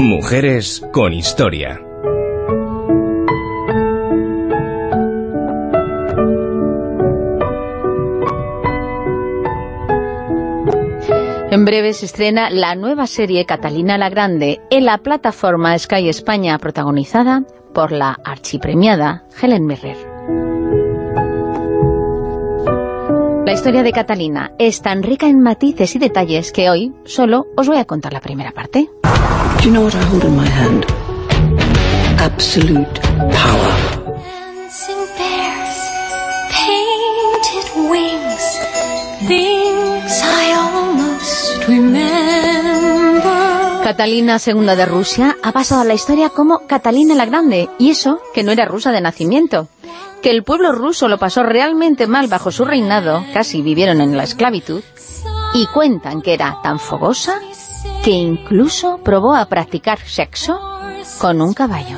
Mujeres con historia. En breve se estrena la nueva serie Catalina la Grande en la plataforma Sky España, protagonizada por la archipremiada Helen Mirren. La historia de Catalina es tan rica en matices y detalles que hoy solo os voy a contar la primera parte. Do you know what I hold in my hand? Absolute power. Dancing bears, painted wings, things I almost remember. Catalina II de Rusia ha pasado a la historia como Catalina la Grande, y eso que no era rusa de nacimiento. Que el pueblo ruso lo pasó realmente mal bajo su reinado, casi vivieron en la esclavitud, y cuentan que era tan fogosa que incluso probó a practicar sexo con un caballo.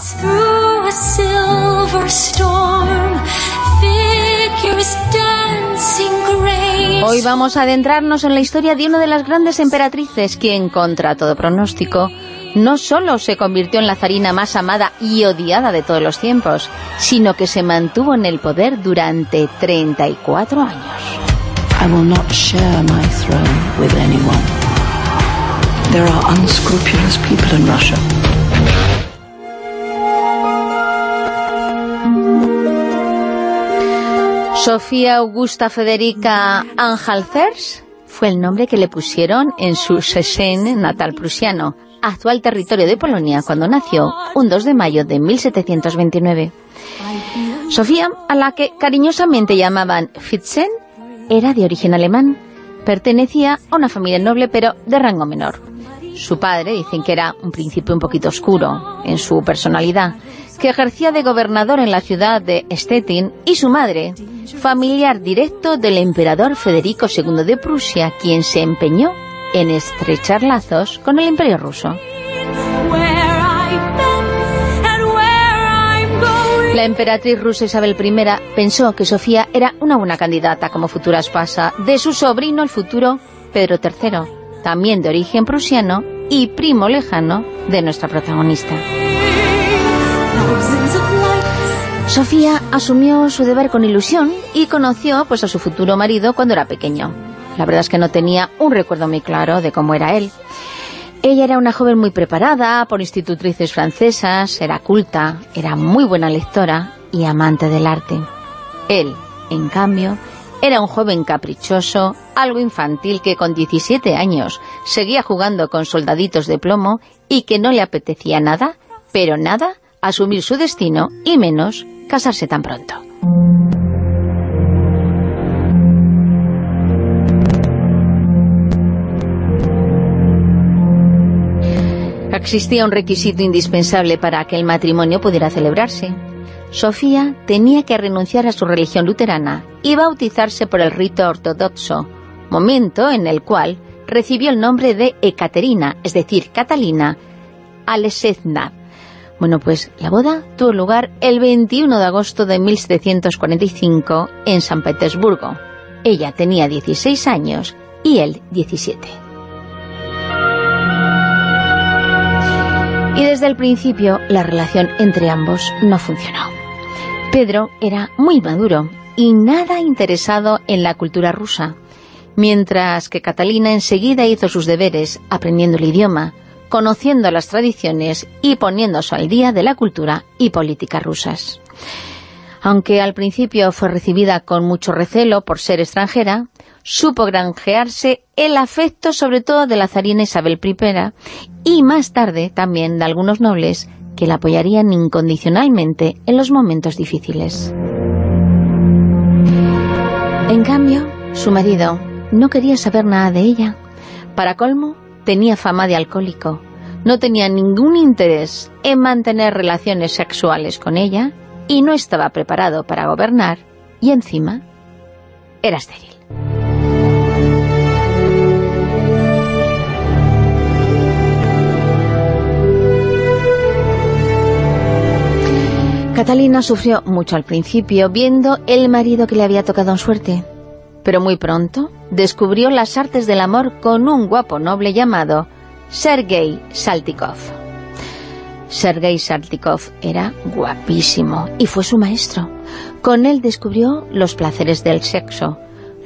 Hoy vamos a adentrarnos en la historia de una de las grandes emperatrices, quien, contra todo pronóstico, no solo se convirtió en la zarina más amada y odiada de todos los tiempos, sino que se mantuvo en el poder durante 34 años. I will not share my throne with anyone. There are unscrupulous people in Russia. Sofía Augusta Federica Anhalters fue el nombre que le pusieron en su Sesen natal prusiano, actual territorio de Polonia, cuando nació un 2 de mayo de 1729. Sofía, a la que cariñosamente llamaban Fitzen, era de origen alemán. Pertenecía a una familia noble, pero de rango menor. Su padre, dicen que era un príncipe un poquito oscuro en su personalidad, que ejercía de gobernador en la ciudad de Stettin, y su madre, familiar directo del emperador Federico II de Prusia, quien se empeñó en estrechar lazos con el imperio ruso. La emperatriz rusa Isabel I pensó que Sofía era una buena candidata como futura esposa de su sobrino el futuro Pedro III, también de origen prusiano y primo lejano de nuestra protagonista. Sofía asumió su deber con ilusión y conoció pues a su futuro marido cuando era pequeño. La verdad es que no tenía un recuerdo muy claro de cómo era él. Ella era una joven muy preparada por institutrices francesas, era culta, era muy buena lectora y amante del arte. Él, en cambio, era un joven caprichoso, algo infantil que con 17 años seguía jugando con soldaditos de plomo y que no le apetecía nada, pero nada, asumir su destino y menos casarse tan pronto. Existía un requisito indispensable para que el matrimonio pudiera celebrarse. Sofía tenía que renunciar a su religión luterana y bautizarse por el rito ortodoxo, momento en el cual recibió el nombre de Ekaterina, es decir, Catalina Alesevna. Bueno, pues la boda tuvo lugar el 21 de agosto de 1745 en San Petersburgo. Ella tenía 16 años y él 17. Y desde el principio la relación entre ambos no funcionó. Pedro era muy maduro y nada interesado en la cultura rusa, mientras que Catalina enseguida hizo sus deberes aprendiendo el idioma, conociendo las tradiciones y poniéndose al día de la cultura y política rusas. Aunque al principio fue recibida con mucho recelo por ser extranjera, supo granjearse el afecto sobre todo de la zarina Isabel I y más tarde también de algunos nobles que la apoyarían incondicionalmente en los momentos difíciles. En cambio, su marido no quería saber nada de ella. Para colmo, tenía fama de alcohólico. No tenía ningún interés en mantener relaciones sexuales con ella y no estaba preparado para gobernar y encima era estéril. Catalina sufrió mucho al principio viendo el marido que le había tocado en suerte, pero muy pronto descubrió las artes del amor con un guapo noble llamado Sergei Saltikov. Sergei Sartikov era guapísimo y fue su maestro. Con él descubrió los placeres del sexo.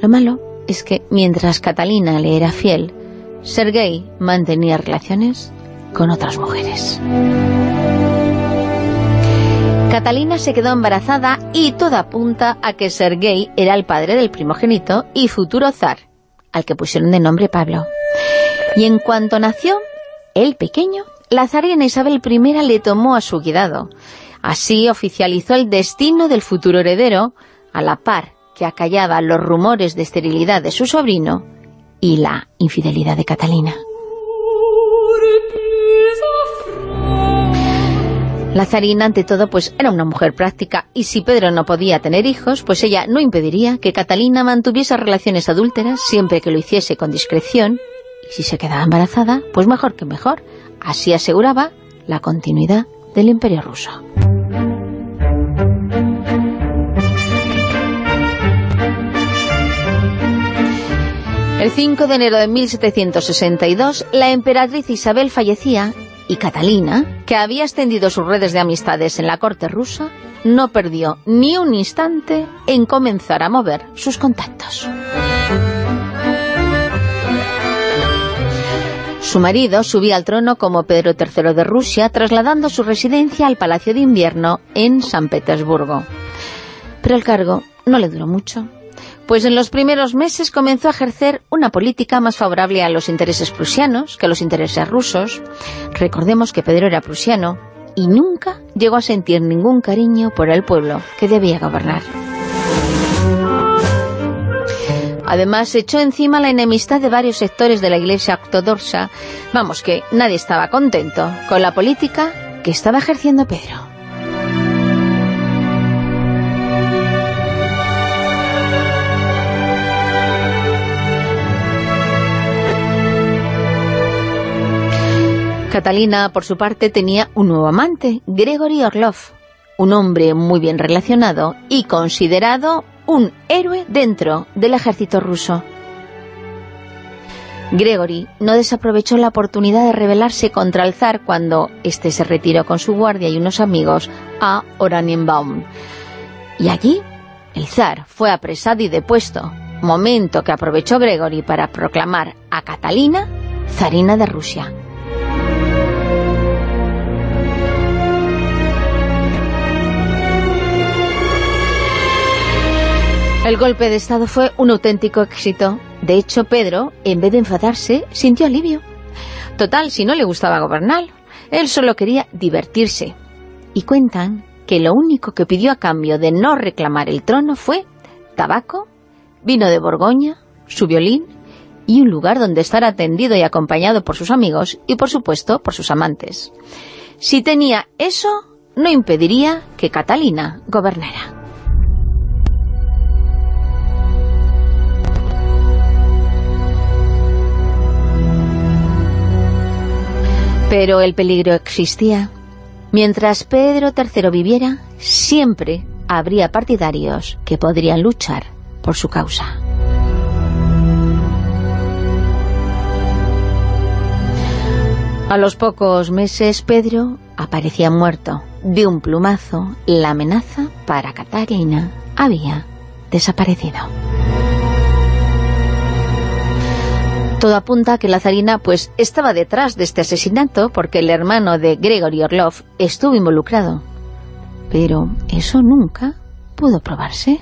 Lo malo es que mientras Catalina le era fiel, Sergei mantenía relaciones con otras mujeres. Catalina se quedó embarazada y todo apunta a que Sergei era el padre del primogénito y futuro zar, al que pusieron de nombre Pablo. Y en cuanto nació, el pequeño, la zarina Isabel I le tomó a su cuidado. Así oficializó el destino del futuro heredero, a la par que acallaba los rumores de esterilidad de su sobrino y la infidelidad de Catalina. La zarina, ante todo, pues era una mujer práctica y si Pedro no podía tener hijos, pues ella no impediría que Catalina mantuviese relaciones adúlteras siempre que lo hiciese con discreción y si se quedaba embarazada, pues mejor que mejor. Así aseguraba la continuidad del Imperio ruso. El 5 de enero de 1762, la emperatriz Isabel fallecía y Catalina, que había extendido sus redes de amistades en la corte rusa, no perdió ni un instante en comenzar a mover sus contactos. Su marido subía al trono como Pedro III de Rusia, trasladando su residencia al Palacio de Invierno en San Petersburgo. Pero el cargo no le duró mucho pues en los primeros meses comenzó a ejercer una política más favorable a los intereses prusianos que a los intereses rusos. Recordemos que Pedro era prusiano y nunca llegó a sentir ningún cariño por el pueblo que debía gobernar. Además, echó encima la enemistad de varios sectores de la Iglesia ortodoxa. Vamos, que nadie estaba contento con la política que estaba ejerciendo Pedro. Catalina, por su parte, tenía un nuevo amante, Gregory Orlov, un hombre muy bien relacionado y considerado un héroe dentro del ejército ruso. Gregory no desaprovechó la oportunidad de rebelarse contra el zar cuando éste se retiró con su guardia y unos amigos a Oranienbaum. Y allí el zar fue apresado y depuesto, momento que aprovechó Gregory para proclamar a Catalina zarina de Rusia. El golpe de Estado fue un auténtico éxito. De hecho, Pedro, en vez de enfadarse, sintió alivio. Total, si no le gustaba gobernar, él solo quería divertirse. Y cuentan que lo único que pidió a cambio de no reclamar el trono fue tabaco, vino de Borgoña, su violín y un lugar donde estar atendido y acompañado por sus amigos y, por supuesto, por sus amantes. Si tenía eso, no impediría que Catalina gobernara. Pero el peligro existía. Mientras Pedro III viviera, siempre habría partidarios que podrían luchar por su causa. A los pocos meses, Pedro aparecía muerto. De un plumazo, la amenaza para Catalina había desaparecido. Todo apunta a que la zarina pues estaba detrás de este asesinato porque el hermano de Gregory Orlov estuvo involucrado. Pero eso nunca pudo probarse.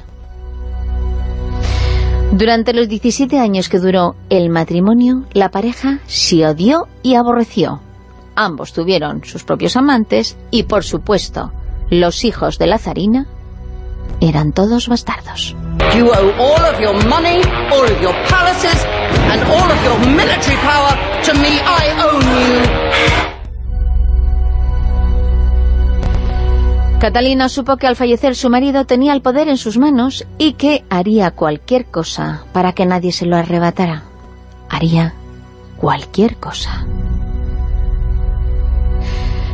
Durante los 17 años que duró el matrimonio, la pareja se odió y aborreció. Ambos tuvieron sus propios amantes y, por supuesto, los hijos de la zarina eran todos bastardos. Catalina supo que al fallecer su marido tenía el poder en sus manos y que haría cualquier cosa para que nadie se lo arrebatara. Haría cualquier cosa.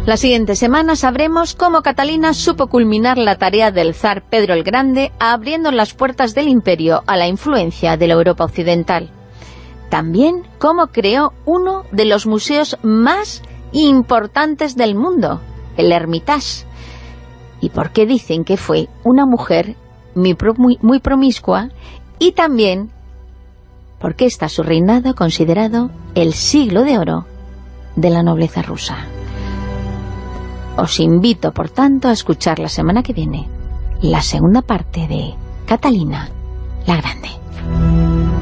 La siguiente semana sabremos cómo Catalina supo culminar la tarea del zar Pedro el Grande abriendo las puertas del imperio a la influencia de la Europa occidental. También cómo creó uno de los museos más importantes del mundo, el Hermitage. ¿Y por qué dicen que fue una mujer muy, muy promiscua? Y también porque está su reinado considerado el siglo de oro de la nobleza rusa. Os invito, por tanto, a escuchar la semana que viene la segunda parte de Catalina la Grande.